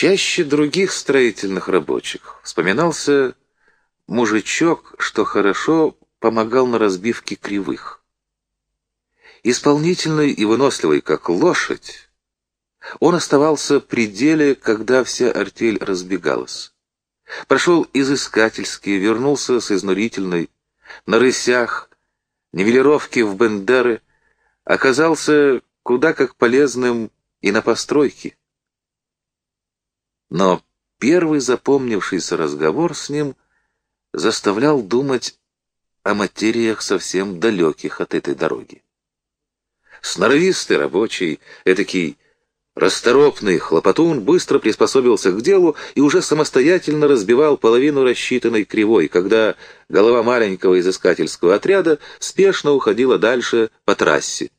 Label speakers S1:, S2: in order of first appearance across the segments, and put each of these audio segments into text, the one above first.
S1: Чаще других строительных рабочих вспоминался мужичок, что хорошо помогал на разбивке кривых. Исполнительный и выносливый, как лошадь, он оставался при деле, когда вся артель разбегалась. Прошел изыскательский, вернулся с изнурительной, на рысях, нивелировки в Бендеры, оказался куда как полезным и на постройке. Но первый запомнившийся разговор с ним заставлял думать о материях совсем далеких от этой дороги. Сноровистый рабочий, этакий расторопный хлопотун быстро приспособился к делу и уже самостоятельно разбивал половину рассчитанной кривой, когда голова маленького изыскательского отряда спешно уходила дальше по трассе.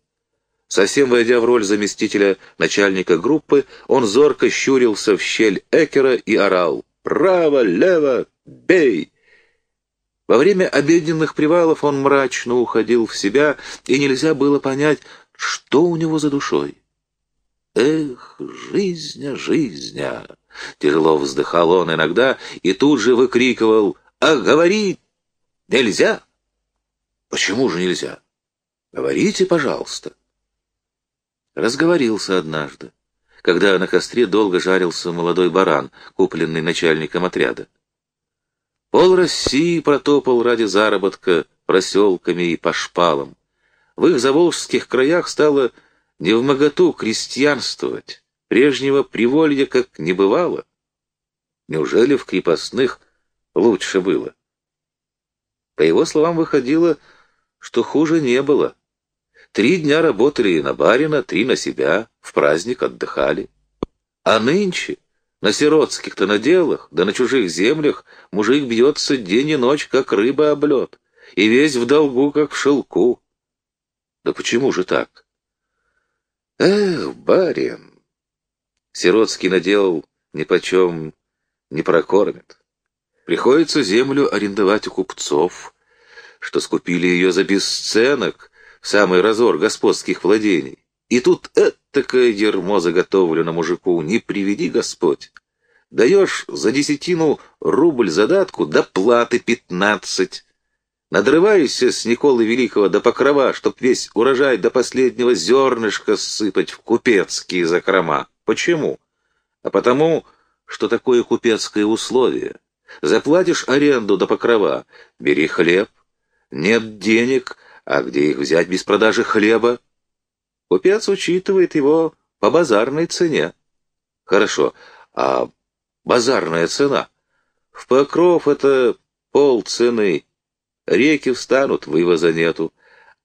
S1: Совсем войдя в роль заместителя начальника группы, он зорко щурился в щель Экера и орал «Право, лево, бей!». Во время обеденных привалов он мрачно уходил в себя, и нельзя было понять, что у него за душой. «Эх, жизнь, жизнь!» Тяжело вздыхал он иногда и тут же выкрикивал «А говорить нельзя?» «Почему же нельзя?» «Говорите, пожалуйста». Разговорился однажды, когда на костре долго жарился молодой баран, купленный начальником отряда. Пол России протопал ради заработка проселками и по шпалам. В их заволжских краях стало не в моготу крестьянствовать. Прежнего приволья как не бывало. Неужели в крепостных лучше было? По его словам, выходило, что хуже не было. Три дня работали на барина, три на себя, в праздник отдыхали. А нынче на сиротских-то наделах, да на чужих землях мужик бьется день и ночь, как рыба об лед, и весь в долгу, как в шелку. Да почему же так? Эх, барин! Сиротский надел нипочем не прокормит. Приходится землю арендовать у купцов, что скупили ее за бесценок, самый разор господских владений. И тут такое дерьмо заготовлено мужику, не приведи Господь. Даешь за десятину рубль задатку, до платы пятнадцать. Надрываешься с Николы Великого до покрова, чтоб весь урожай до последнего зернышка сыпать в купецкие закрома. Почему? А потому, что такое купецкое условие. Заплатишь аренду до покрова, бери хлеб. Нет денег — а где их взять без продажи хлеба? Купец учитывает его по базарной цене. Хорошо, а базарная цена? В Покров это пол цены. Реки встанут, вывоза нету.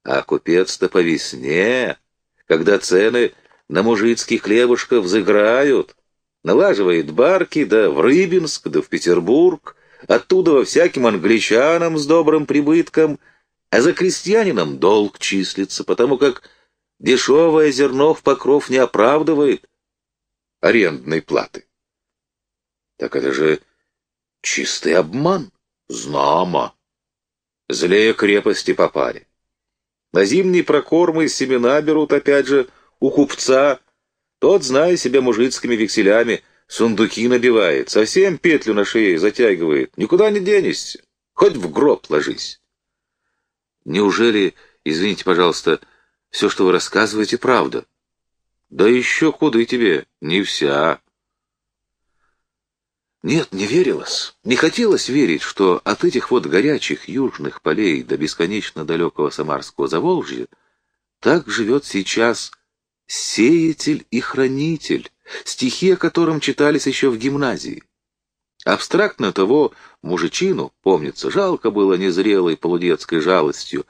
S1: А купец-то по весне, когда цены на мужицкий хлебушка взыграют, налаживает барки, да в Рыбинск, да в Петербург, оттуда во всяким англичанам с добрым прибытком — а за крестьянином долг числится, потому как дешевое зерно в покров не оправдывает арендной платы. Так это же чистый обман. Знамо. Злее крепости попали. На зимние прокормы семена берут, опять же, у купца. Тот, зная себя мужицкими векселями, сундуки набивает, совсем петлю на шее затягивает. Никуда не денешься, хоть в гроб ложись. Неужели, извините, пожалуйста, все, что вы рассказываете, правда? Да еще куда тебе, не вся. Нет, не верилось. Не хотелось верить, что от этих вот горячих южных полей до бесконечно далекого Самарского Заволжья так живет сейчас сеятель и хранитель, стихи о котором читались еще в гимназии. Абстрактно того мужичину, помнится, жалко было незрелой полудетской жалостью,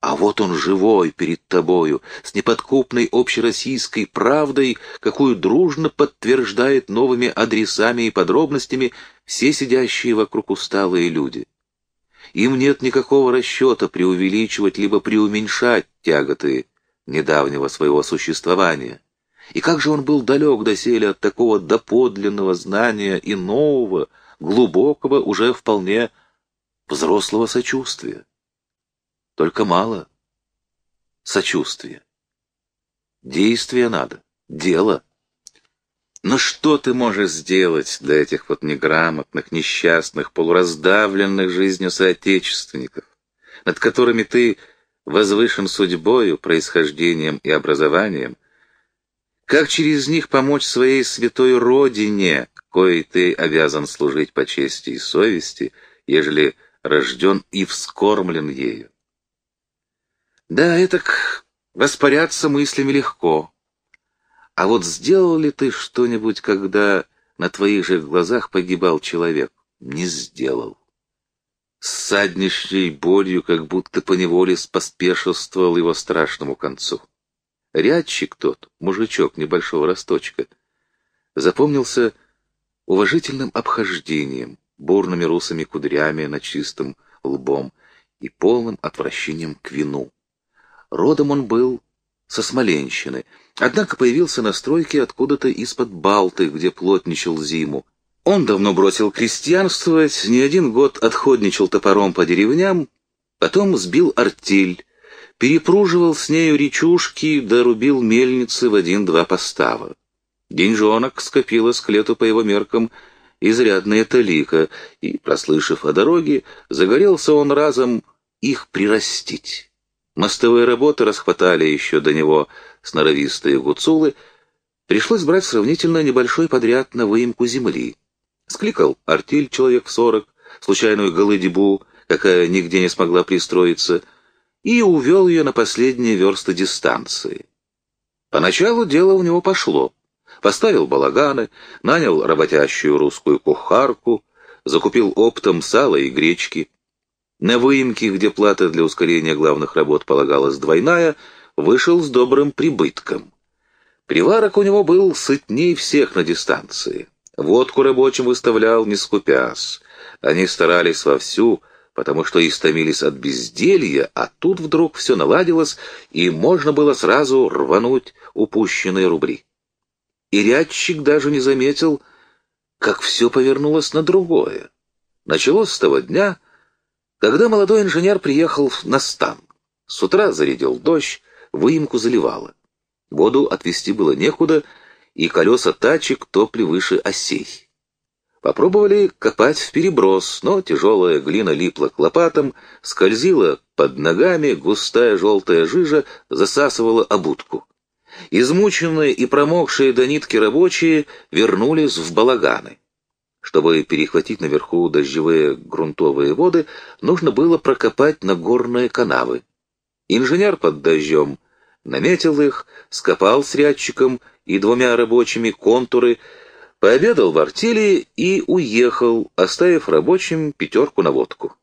S1: а вот он живой перед тобою, с неподкупной общероссийской правдой, какую дружно подтверждает новыми адресами и подробностями все сидящие вокруг усталые люди. Им нет никакого расчета преувеличивать либо преуменьшать тяготы недавнего своего существования. И как же он был далек доселе от такого доподлинного знания и нового, глубокого, уже вполне взрослого сочувствия. Только мало сочувствия. Действия надо, дело. Но что ты можешь сделать для этих вот неграмотных, несчастных, полураздавленных жизнью соотечественников, над которыми ты возвышен судьбою, происхождением и образованием, как через них помочь своей святой родине, коей ты обязан служить по чести и совести, ежели рожден и вскормлен ею? Да, это воспаряться мыслями легко. А вот сделал ли ты что-нибудь, когда на твоих же глазах погибал человек? Не сделал. С саднищей болью, как будто поневоле поспешествовал его страшному концу. Рядчик тот, мужичок небольшого росточка, запомнился уважительным обхождением, бурными русыми кудрями на чистом лбом и полным отвращением к вину. Родом он был со Смоленщины, однако появился на стройке откуда-то из-под Балты, где плотничал зиму. Он давно бросил крестьянствовать, не один год отходничал топором по деревням, потом сбил артель, перепруживал с нею речушки, дорубил мельницы в один-два постава. Деньжонок скопилось к лету по его меркам изрядная талика, и, прослышав о дороге, загорелся он разом их прирастить. Мостовые работы расхватали еще до него сноровистые гуцулы, пришлось брать сравнительно небольшой подряд на выемку земли. Скликал артель человек в сорок, случайную голыдьбу, какая нигде не смогла пристроиться — и увел ее на последние версты дистанции. Поначалу дело у него пошло. Поставил балаганы, нанял работящую русскую кухарку, закупил оптом сало и гречки. На выемке, где плата для ускорения главных работ полагалась двойная, вышел с добрым прибытком. Приварок у него был сытней всех на дистанции. Водку рабочим выставлял, не скупясь. Они старались вовсю, потому что истомились от безделья, а тут вдруг все наладилось, и можно было сразу рвануть упущенные рубли. И рядчик даже не заметил, как все повернулось на другое. Началось с того дня, когда молодой инженер приехал на стан. С утра зарядил дождь, выемку заливало. Воду отвезти было некуда, и колеса тачек топли выше осей. Попробовали копать в переброс, но тяжелая глина липла к лопатам, скользила под ногами, густая желтая жижа засасывала обутку. Измученные и промокшие до нитки рабочие вернулись в балаганы. Чтобы перехватить наверху дождевые грунтовые воды, нужно было прокопать нагорные канавы. Инженер под дождем наметил их, скопал с рядчиком и двумя рабочими контуры, Пообедал в артели и уехал, оставив рабочим пятерку на водку.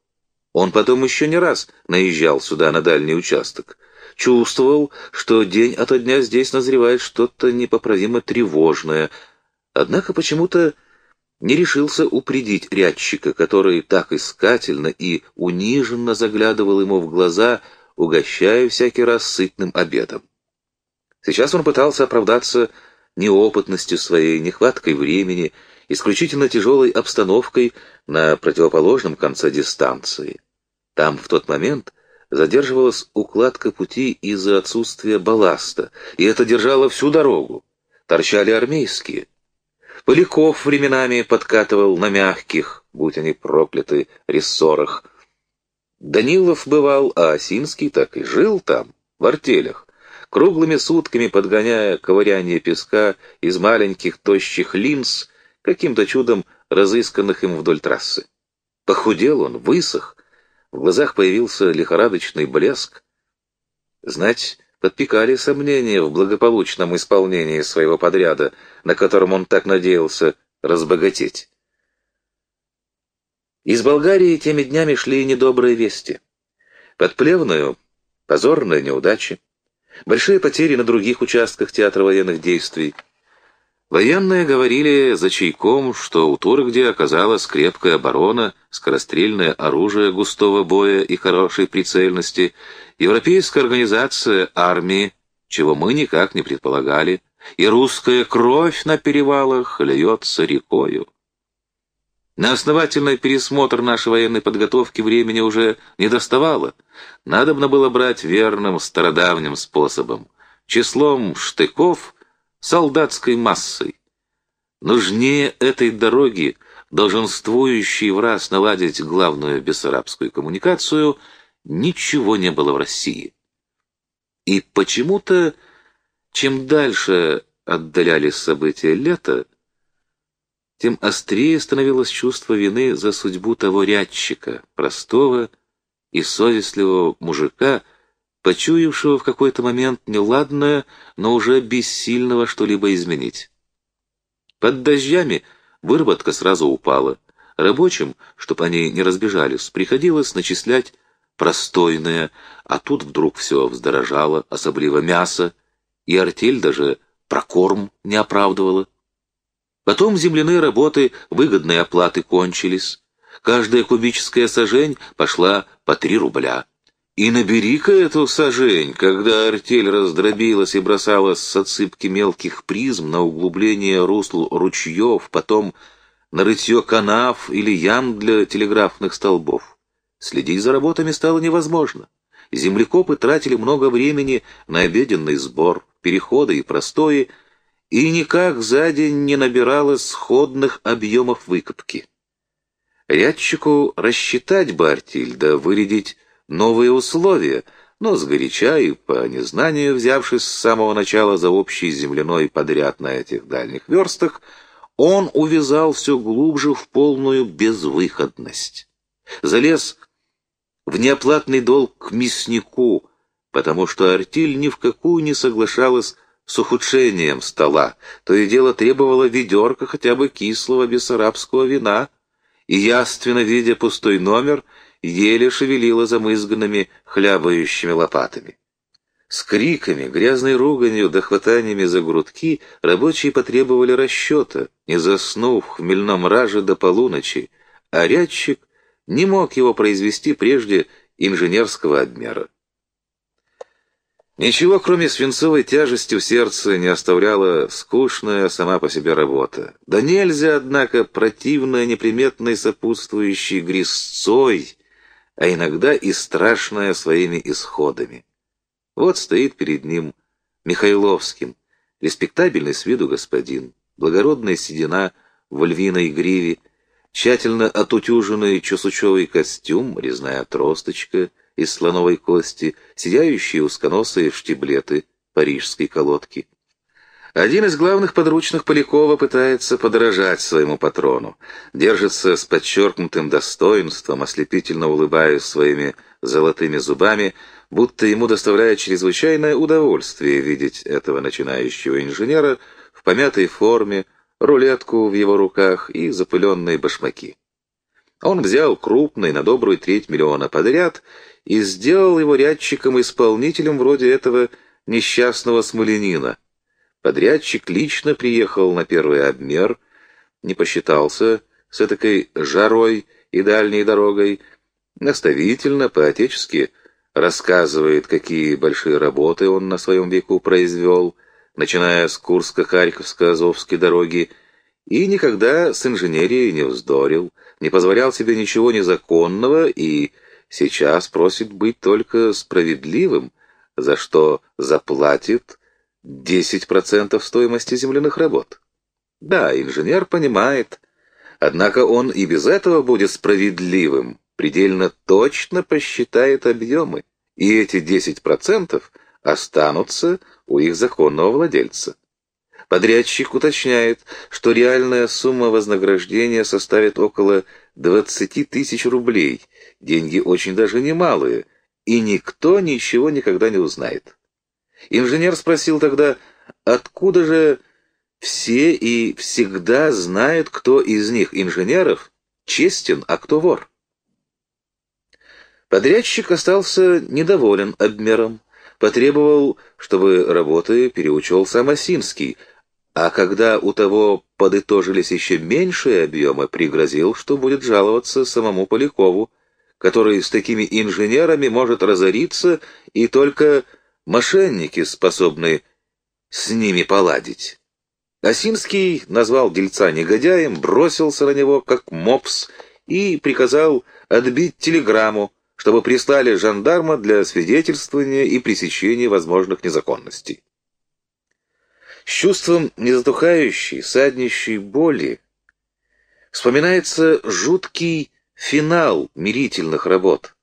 S1: Он потом еще не раз наезжал сюда на дальний участок. Чувствовал, что день ото дня здесь назревает что-то непоправимо тревожное, однако почему-то не решился упредить рядчика, который так искательно и униженно заглядывал ему в глаза, угощая всякий раз сытным обедом. Сейчас он пытался оправдаться неопытностью своей, нехваткой времени, исключительно тяжелой обстановкой на противоположном конце дистанции. Там в тот момент задерживалась укладка пути из-за отсутствия балласта, и это держало всю дорогу. Торчали армейские. Поляков временами подкатывал на мягких, будь они прокляты, рессорах. Данилов бывал, а Осинский так и жил там, в артелях круглыми сутками подгоняя ковыряние песка из маленьких тощих линз, каким-то чудом разысканных им вдоль трассы. Похудел он, высох, в глазах появился лихорадочный блеск. Знать, подпекали сомнения в благополучном исполнении своего подряда, на котором он так надеялся разбогатеть. Из Болгарии теми днями шли недобрые вести. Под Плевную — позорные неудачи. Большие потери на других участках театра военных действий. Военные говорили за чайком, что у Тургде оказалась крепкая оборона, скорострельное оружие густого боя и хорошей прицельности, европейская организация армии, чего мы никак не предполагали, и русская кровь на перевалах льется рекою. На основательный пересмотр нашей военной подготовки времени уже не доставало. Надобно было брать верным стародавним способом, числом штыков, солдатской массой. Нужнее этой дороги, долженствующей в раз наладить главную бессарабскую коммуникацию, ничего не было в России. И почему-то, чем дальше отдалялись события лета, тем острее становилось чувство вины за судьбу того рядчика, простого и совестливого мужика, почуявшего в какой-то момент неладное, но уже бессильного что-либо изменить. Под дождями выработка сразу упала. Рабочим, чтобы они не разбежались, приходилось начислять простойное, а тут вдруг все вздорожало, особливо мясо, и артель даже прокорм не оправдывала. Потом земляные работы выгодной оплаты кончились. Каждая кубическая сажень пошла по три рубля. И набери-ка эту сажень, когда артель раздробилась и бросалась с отсыпки мелких призм на углубление русл ручьев, потом на рытье канав или ям для телеграфных столбов. Следить за работами стало невозможно. Землекопы тратили много времени на обеденный сбор, переходы и простои, и никак за день не набиралось сходных объемов выкопки. Рядчику рассчитать бы артель, да вырядить новые условия, но сгоряча и по незнанию, взявшись с самого начала за общий земляной подряд на этих дальних верстах, он увязал все глубже в полную безвыходность. Залез в неоплатный долг к мяснику, потому что артель ни в какую не соглашалась с ухудшением стола, то и дело требовало ведерка хотя бы кислого бессарабского вина, и, яственно видя пустой номер, еле шевелила замызганными, хлябающими лопатами. С криками, грязной руганью да хватаниями за грудки рабочие потребовали расчета, не заснув в хмельном раже до полуночи, а рядчик не мог его произвести прежде инженерского обмера. Ничего, кроме свинцовой тяжести в сердце, не оставляла скучная сама по себе работа. Да нельзя, однако, противная, неприметной сопутствующей грязцой, а иногда и страшная своими исходами. Вот стоит перед ним Михайловским, респектабельный с виду господин, благородная седина в львиной гриве, тщательно отутюженный чусучевый костюм, резная тросточка — из слоновой кости, сияющие узконосые штиблеты парижской колодки. Один из главных подручных Полякова пытается подражать своему патрону, держится с подчеркнутым достоинством, ослепительно улыбаясь своими золотыми зубами, будто ему доставляет чрезвычайное удовольствие видеть этого начинающего инженера в помятой форме, рулетку в его руках и запыленные башмаки. Он взял крупный на добрую треть миллиона подряд и сделал его рядчиком-исполнителем вроде этого несчастного смоленина. Подрядчик лично приехал на первый обмер, не посчитался с этой жарой и дальней дорогой, наставительно, по-отечески рассказывает, какие большие работы он на своем веку произвел, начиная с Курско-Харьковско-Азовской дороги, и никогда с инженерией не вздорил, не позволял себе ничего незаконного и сейчас просит быть только справедливым, за что заплатит 10% стоимости земляных работ. Да, инженер понимает, однако он и без этого будет справедливым, предельно точно посчитает объемы, и эти 10% останутся у их законного владельца. Подрядчик уточняет, что реальная сумма вознаграждения составит около 20 тысяч рублей, деньги очень даже немалые, и никто ничего никогда не узнает. Инженер спросил тогда, откуда же все и всегда знают, кто из них, инженеров, честен, а кто вор. Подрядчик остался недоволен обмером, потребовал, чтобы работы переучел сам Осинский – а когда у того подытожились еще меньшие объемы, пригрозил, что будет жаловаться самому Полякову, который с такими инженерами может разориться, и только мошенники способны с ними поладить. Осинский назвал дельца негодяем, бросился на него, как мопс, и приказал отбить телеграмму, чтобы прислали жандарма для свидетельствования и пресечения возможных незаконностей. с чувством незатухающей, саднищей боли, вспоминается жуткий финал мирительных работ.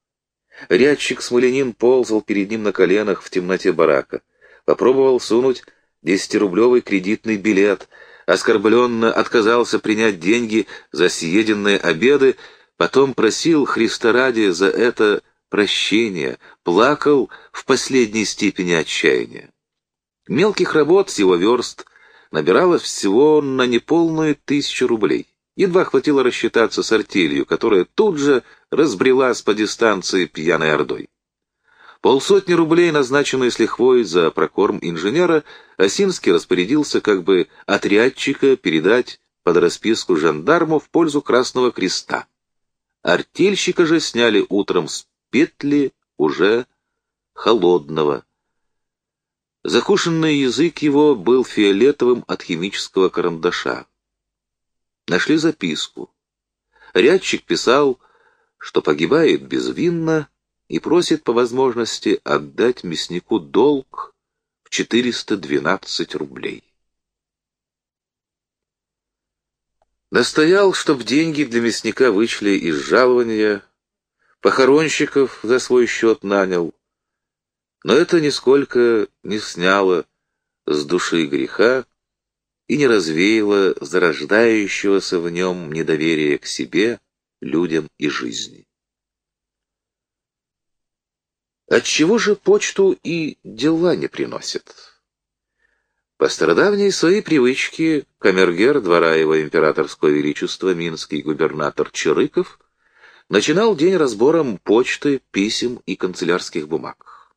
S1: Рядчик-смолянин ползал перед ним на коленах в темноте барака. Попробовал сунуть десятирублевый кредитный билет, оскорбленно отказался принять деньги за съеденные обеды, потом просил Христа ради за это прощения, плакал в последней степени отчаяния. Мелких работ с его верст набиралось всего на неполную тысячу рублей. Едва хватило рассчитаться с артелью, которая тут же разбрелась по дистанции пьяной ордой. Полсотни рублей, назначенные с лихвой за прокорм инженера, Осинский распорядился как бы отрядчика передать под расписку жандарму в пользу Красного Креста. Артельщика же сняли утром с петли уже холодного. Закушенный язык его был фиолетовым от химического карандаша. Нашли записку. Рядчик писал, что погибает безвинно и просит по возможности отдать мяснику долг в 412 рублей. Настоял, чтоб деньги для мясника вычли из жалования, похоронщиков за свой счет нанял, но это нисколько не сняло с души греха и не развеяло зарождающегося в нем недоверия к себе, людям и жизни. Отчего же почту и дела не приносят? По стародавней своей привычке камергер двора его императорского величества минский губернатор Чирыков начинал день разбором почты, писем и канцелярских бумаг.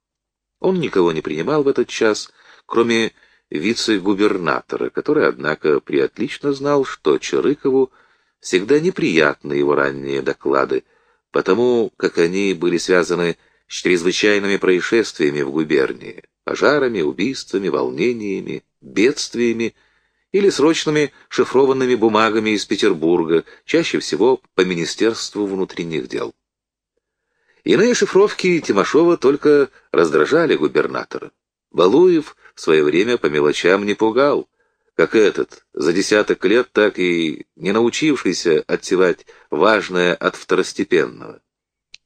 S1: Он никого не принимал в этот час, кроме вице-губернатора, который, однако, приотлично знал, что Чарыкову всегда неприятны его ранние доклады, потому как они были связаны с чрезвычайными происшествиями в губернии, пожарами, убийствами, волнениями, бедствиями или срочными шифрованными бумагами из Петербурга, чаще всего по Министерству внутренних дел. Иные шифровки Тимошова только раздражали губернатора. Балуев в свое время по мелочам не пугал, как этот, за десяток лет так и не научившийся отсевать важное от второстепенного.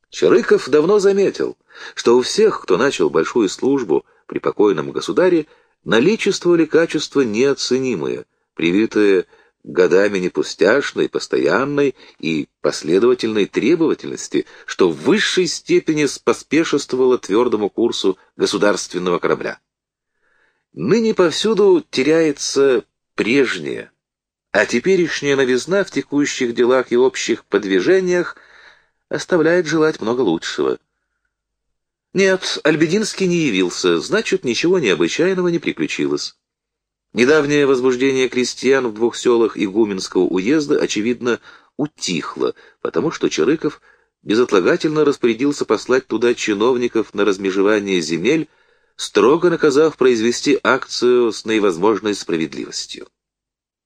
S1: Чарыков давно заметил, что у всех, кто начал большую службу при покойном государе, наличествовали качества неоценимые, привитые годами непустяшной, постоянной и последовательной требовательности, что в высшей степени споспешествовало твердому курсу государственного корабля. Ныне повсюду теряется прежнее, а теперешняя новизна в текущих делах и общих подвижениях оставляет желать много лучшего. Нет, Альбединский не явился, значит, ничего необычайного не приключилось. Недавнее возбуждение крестьян в двух селах Игуменского уезда, очевидно, утихло, потому что Чарыков безотлагательно распорядился послать туда чиновников на размежевание земель, строго наказав произвести акцию с наивозможной справедливостью.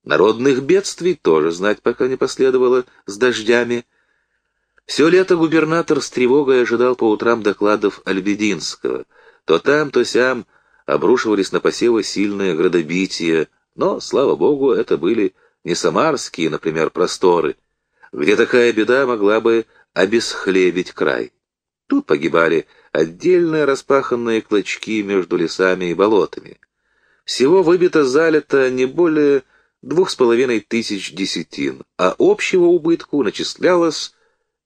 S1: Народных бедствий тоже знать пока не последовало с дождями. Все лето губернатор с тревогой ожидал по утрам докладов Альбединского. То там, то сям обрушивались на посевы сильные градобития, но, слава богу, это были не самарские, например, просторы, где такая беда могла бы обесхлебить край. Тут погибали отдельные распаханные клочки между лесами и болотами. Всего выбито-залито не более двух с половиной тысяч десятин, а общего убытку начислялось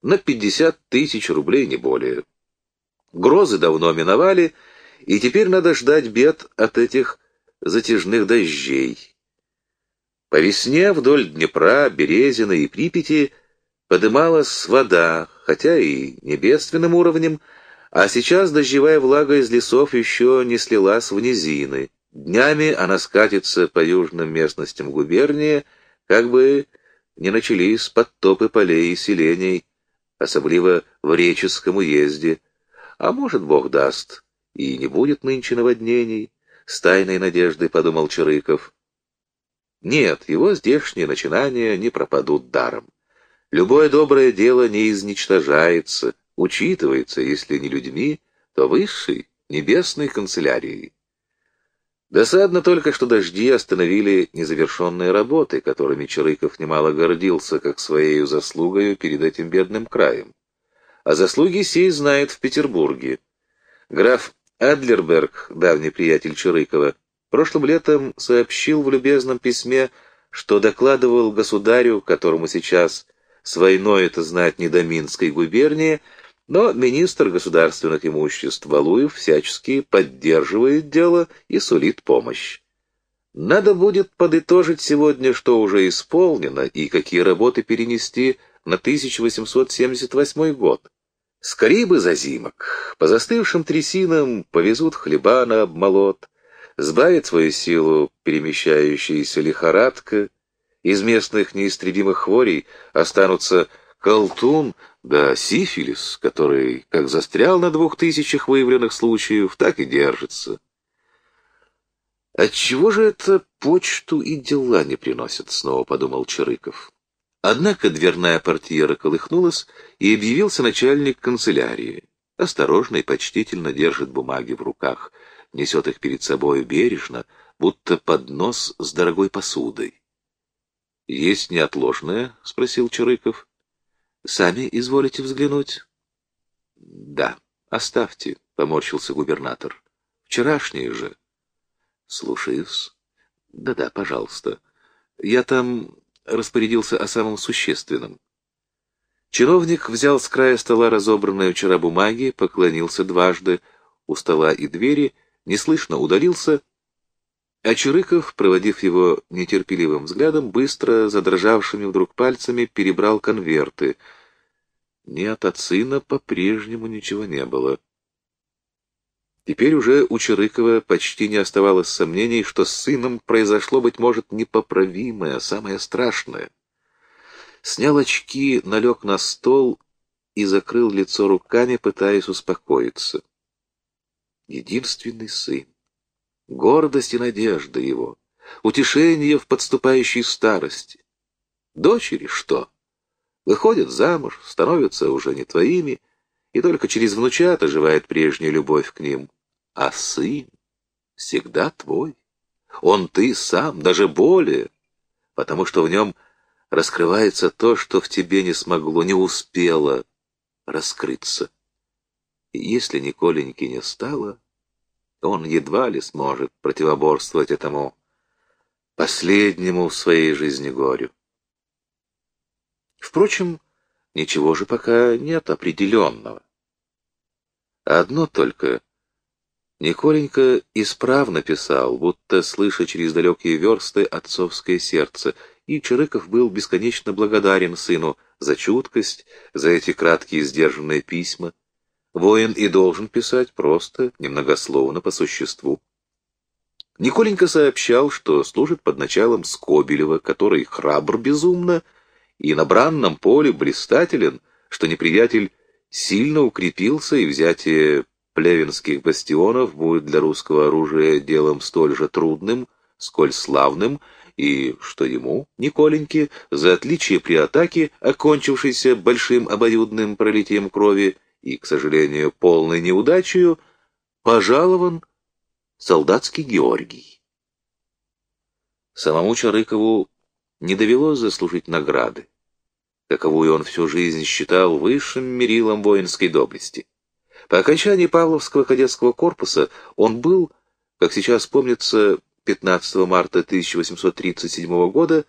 S1: на пятьдесят тысяч рублей, не более. Грозы давно миновали, и теперь надо ждать бед от этих затяжных дождей. По весне вдоль Днепра, Березина и Припяти подымалась вода, хотя и небедственным уровнем, а сейчас дождевая влага из лесов еще не слилась в низины. Днями она скатится по южным местностям губернии, как бы не начались подтопы полей и селений, особливо в Реческом уезде. А может, Бог даст, и не будет нынче наводнений, с тайной надеждой подумал Чарыков. Нет, его здешние начинания не пропадут даром. Любое доброе дело не изничтожается, учитывается, если не людьми, то высшей, небесной канцелярией. Досадно только, что дожди остановили незавершенные работы, которыми Чарыков немало гордился, как своей заслугою перед этим бедным краем. А заслуги сей знает в Петербурге. Граф Адлерберг, давний приятель Чарыкова, прошлым летом сообщил в любезном письме, что докладывал государю, которому сейчас с войной это знать не до Минской губернии, но министр государственных имуществ Валуев всячески поддерживает дело и сулит помощь. Надо будет подытожить сегодня, что уже исполнено, и какие работы перенести на 1878 год. Скорей бы зазимок. По застывшим трясинам повезут хлеба на обмолот, сбавит свою силу перемещающаяся лихорадка, из местных неистребимых хворей останутся колтун да сифилис, который как застрял на двух тысячах выявленных случаев, так и держится. Отчего же это почту и дела не приносят, снова подумал Чарыков. Однако дверная портьера колыхнулась, и объявился начальник канцелярии. Осторожно и почтительно держит бумаги в руках, несет их перед собой бережно, будто поднос с дорогой посудой. — Есть неотложное? — спросил Чарыков. — Сами изволите взглянуть? — Да, оставьте, — поморщился губернатор. — Вчерашнее же. — Слушаюсь. Да — Да-да, пожалуйста. Я там распорядился о самом существенном. Чиновник взял с края стола разобранные вчера бумаги, поклонился дважды у стола и двери, неслышно удалился а Чурыков, проводив его нетерпеливым взглядом, быстро, задрожавшими вдруг пальцами, перебрал конверты. Нет, от сына по-прежнему ничего не было. Теперь уже у Чурыкова почти не оставалось сомнений, что с сыном произошло, быть может, непоправимое, самое страшное. Снял очки, налег на стол и закрыл лицо руками, пытаясь успокоиться. Единственный сын гордость и надежда его, утешение в подступающей старости. Дочери что? Выходят замуж, становятся уже не твоими, и только через внучат оживает прежняя любовь к ним. А сын всегда твой. Он ты сам, даже более, потому что в нем раскрывается то, что в тебе не смогло, не успело раскрыться. И если Николеньки не стало, он едва ли сможет противоборствовать этому последнему в своей жизни горю. Впрочем, ничего же пока нет определенного. Одно только. Николенька исправно писал, будто слыша через далекие версты отцовское сердце, и Чарыков был бесконечно благодарен сыну за чуткость, за эти краткие сдержанные письма, Воин и должен писать просто, немногословно, по существу. Николенька сообщал, что служит под началом Скобелева, который храбр безумно и на бранном поле блистателен, что неприятель сильно укрепился, и взятие плевенских бастионов будет для русского оружия делом столь же трудным, сколь славным, и что ему, Николеньке, за отличие при атаке, окончившейся большим обоюдным пролитием крови, и, к сожалению, полной неудачей, пожалован солдатский Георгий. Самому Чарыкову не довелось заслужить награды, каковую он всю жизнь считал высшим мерилом воинской доблести. По окончании Павловского кадетского корпуса он был, как сейчас помнится, 15 марта 1837 года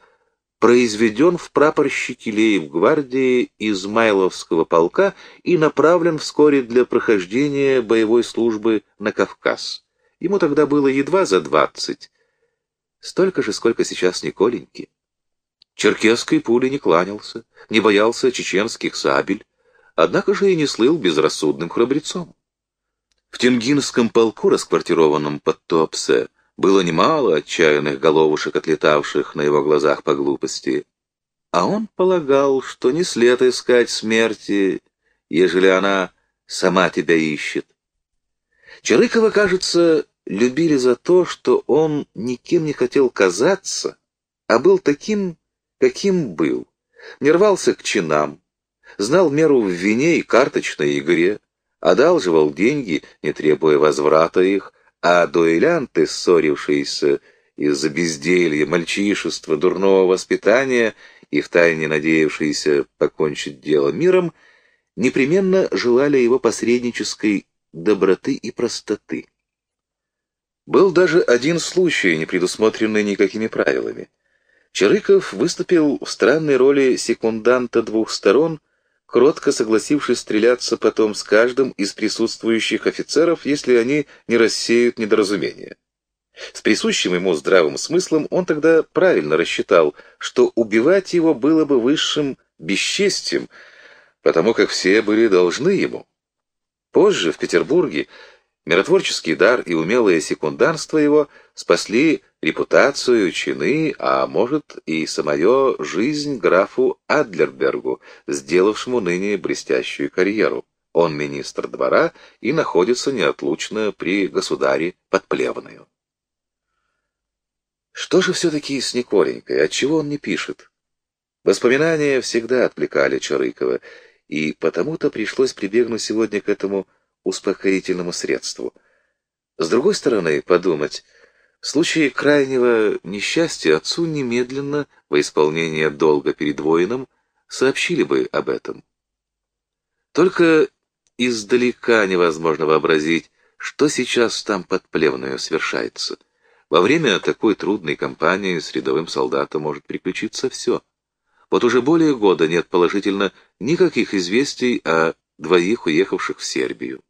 S1: произведен в прапорщики лейб-гвардии Измайловского полка и направлен вскоре для прохождения боевой службы на Кавказ. Ему тогда было едва за двадцать, столько же, сколько сейчас Николеньки. Черкесской пули не кланялся, не боялся чеченских сабель, однако же и не слыл безрассудным храбрецом. В Тенгинском полку, расквартированном под Туапсе, было немало отчаянных головушек, отлетавших на его глазах по глупости. А он полагал, что не след искать смерти, ежели она сама тебя ищет. Чарыкова, кажется, любили за то, что он никем не хотел казаться, а был таким, каким был, не рвался к чинам, знал меру в вине и карточной игре, одалживал деньги, не требуя возврата их, а дуэлянты, ссорившиеся из-за безделья, мальчишества, дурного воспитания и втайне надеявшиеся покончить дело миром, непременно желали его посреднической доброты и простоты. Был даже один случай, не предусмотренный никакими правилами. Чарыков выступил в странной роли секунданта двух сторон, кротко согласившись стреляться потом с каждым из присутствующих офицеров, если они не рассеют недоразумения. С присущим ему здравым смыслом он тогда правильно рассчитал, что убивать его было бы высшим бесчестием, потому как все были должны ему. Позже, в Петербурге, Миротворческий дар и умелое секунданство его спасли репутацию, чины, а может и самую жизнь графу Адлербергу, сделавшему ныне блестящую карьеру. Он министр двора и находится неотлучно при государе под Плевною. Что же все-таки с Николенькой? Отчего он не пишет? Воспоминания всегда отвлекали Чарыкова, и потому-то пришлось прибегнуть сегодня к этому успокоительному средству. С другой стороны, подумать, в случае крайнего несчастья отцу немедленно, во исполнение долга перед воином, сообщили бы об этом. Только издалека невозможно вообразить, что сейчас там под Плевною совершается. Во время такой трудной кампании с рядовым солдатом может приключиться все. Вот уже более года нет положительно никаких известий о двоих уехавших в Сербию.